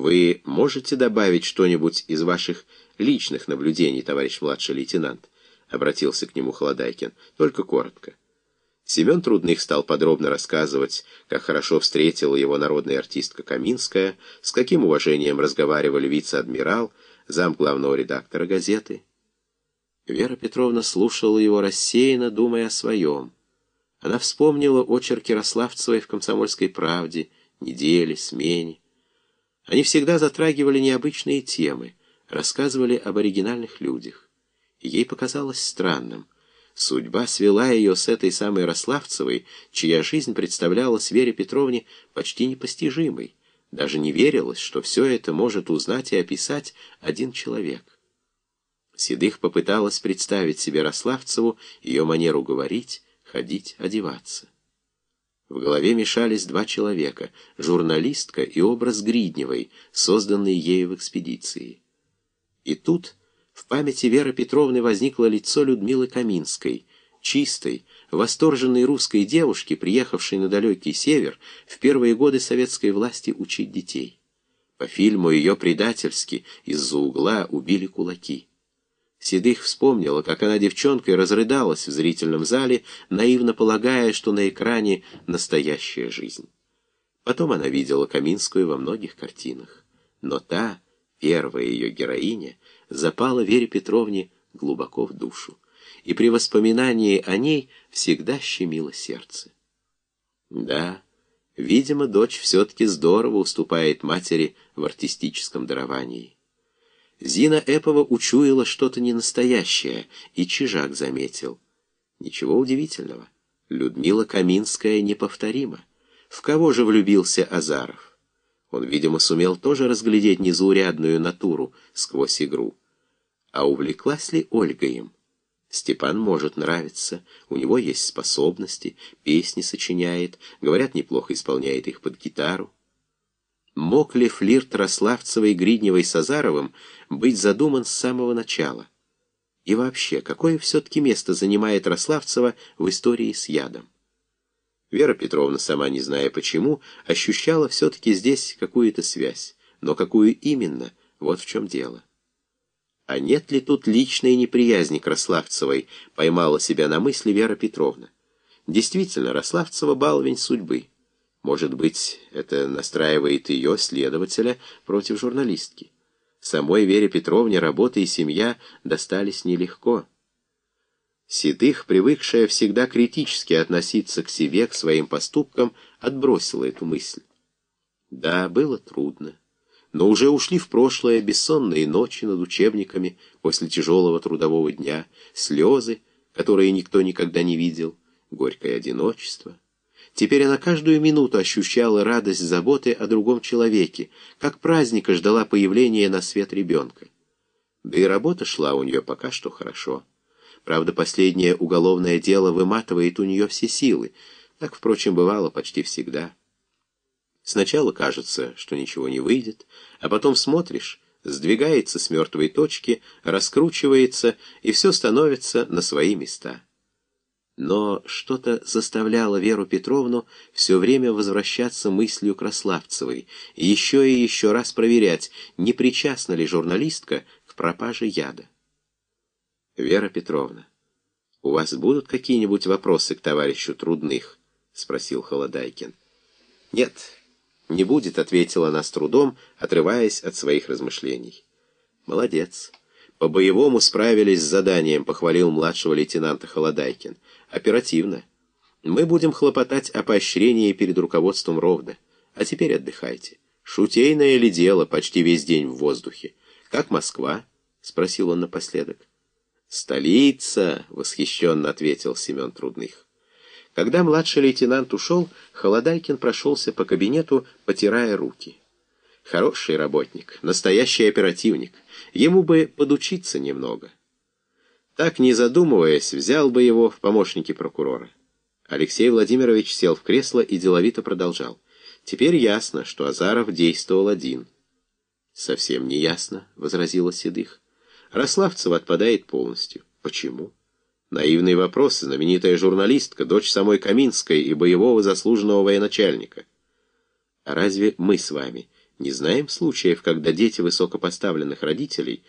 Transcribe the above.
Вы можете добавить что-нибудь из ваших личных наблюдений, товарищ младший лейтенант? Обратился к нему Холодайкин, только коротко. Семен Трудных стал подробно рассказывать, как хорошо встретила его народная артистка Каминская, с каким уважением разговаривали вице-адмирал, зам главного редактора газеты. Вера Петровна слушала его рассеянно, думая о своем. Она вспомнила очерки Рославцевой в «Комсомольской правде», «Неделе», «Смене». Они всегда затрагивали необычные темы, рассказывали об оригинальных людях. ей показалось странным. Судьба свела ее с этой самой Рославцевой, чья жизнь представлялась Вере Петровне почти непостижимой. Даже не верилось, что все это может узнать и описать один человек. Седых попыталась представить себе Рославцеву, ее манеру говорить, ходить, одеваться. В голове мешались два человека — журналистка и образ Гридневой, созданный ею в экспедиции. И тут в памяти Веры Петровны возникло лицо Людмилы Каминской, чистой, восторженной русской девушки, приехавшей на далекий север в первые годы советской власти учить детей. По фильму ее предательски из-за угла убили кулаки. Седых вспомнила, как она девчонкой разрыдалась в зрительном зале, наивно полагая, что на экране настоящая жизнь. Потом она видела Каминскую во многих картинах. Но та, первая ее героиня, запала Вере Петровне глубоко в душу, и при воспоминании о ней всегда щемило сердце. Да, видимо, дочь все-таки здорово уступает матери в артистическом даровании. Зина Эпова учуяла что-то ненастоящее, и Чижак заметил. Ничего удивительного. Людмила Каминская неповторима. В кого же влюбился Азаров? Он, видимо, сумел тоже разглядеть незаурядную натуру сквозь игру. А увлеклась ли Ольга им? Степан может нравиться, у него есть способности, песни сочиняет, говорят, неплохо исполняет их под гитару. Мог ли флирт Рославцевой, Гридневой с Азаровым быть задуман с самого начала? И вообще, какое все-таки место занимает Рославцева в истории с ядом? Вера Петровна, сама не зная почему, ощущала все-таки здесь какую-то связь. Но какую именно, вот в чем дело. А нет ли тут личной неприязни к Рославцевой, поймала себя на мысли Вера Петровна. Действительно, Рославцева баловень судьбы. Может быть, это настраивает ее, следователя, против журналистки. Самой Вере Петровне работа и семья достались нелегко. Седых, привыкшая всегда критически относиться к себе, к своим поступкам, отбросила эту мысль. Да, было трудно. Но уже ушли в прошлое бессонные ночи над учебниками после тяжелого трудового дня, слезы, которые никто никогда не видел, горькое одиночество — Теперь она каждую минуту ощущала радость заботы о другом человеке, как праздника ждала появления на свет ребенка. Да и работа шла у нее пока что хорошо. Правда, последнее уголовное дело выматывает у нее все силы. Так, впрочем, бывало почти всегда. Сначала кажется, что ничего не выйдет, а потом смотришь, сдвигается с мертвой точки, раскручивается, и все становится на свои места. Но что-то заставляло Веру Петровну все время возвращаться мыслью к Рославцевой, еще и еще раз проверять, не причастна ли журналистка к пропаже яда. «Вера Петровна, у вас будут какие-нибудь вопросы к товарищу Трудных?» — спросил Холодайкин. «Нет, не будет», — ответила она с трудом, отрываясь от своих размышлений. «Молодец. По-боевому справились с заданием», — похвалил младшего лейтенанта Холодайкин. Оперативно. Мы будем хлопотать о поощрении перед руководством ровно. А теперь отдыхайте. Шутейное ли дело почти весь день в воздухе? Как Москва? Спросил он напоследок. «Столица!» — восхищенно ответил Семен Трудных. Когда младший лейтенант ушел, Холодайкин прошелся по кабинету, потирая руки. Хороший работник, настоящий оперативник. Ему бы подучиться немного. Так, не задумываясь, взял бы его в помощники прокурора. Алексей Владимирович сел в кресло и деловито продолжал. Теперь ясно, что Азаров действовал один. «Совсем не ясно», — возразила Седых. «Рославцева отпадает полностью. Почему?» Наивный вопрос, знаменитая журналистка, дочь самой Каминской и боевого заслуженного военачальника. А разве мы с вами Не знаем случаев, когда дети высокопоставленных родителей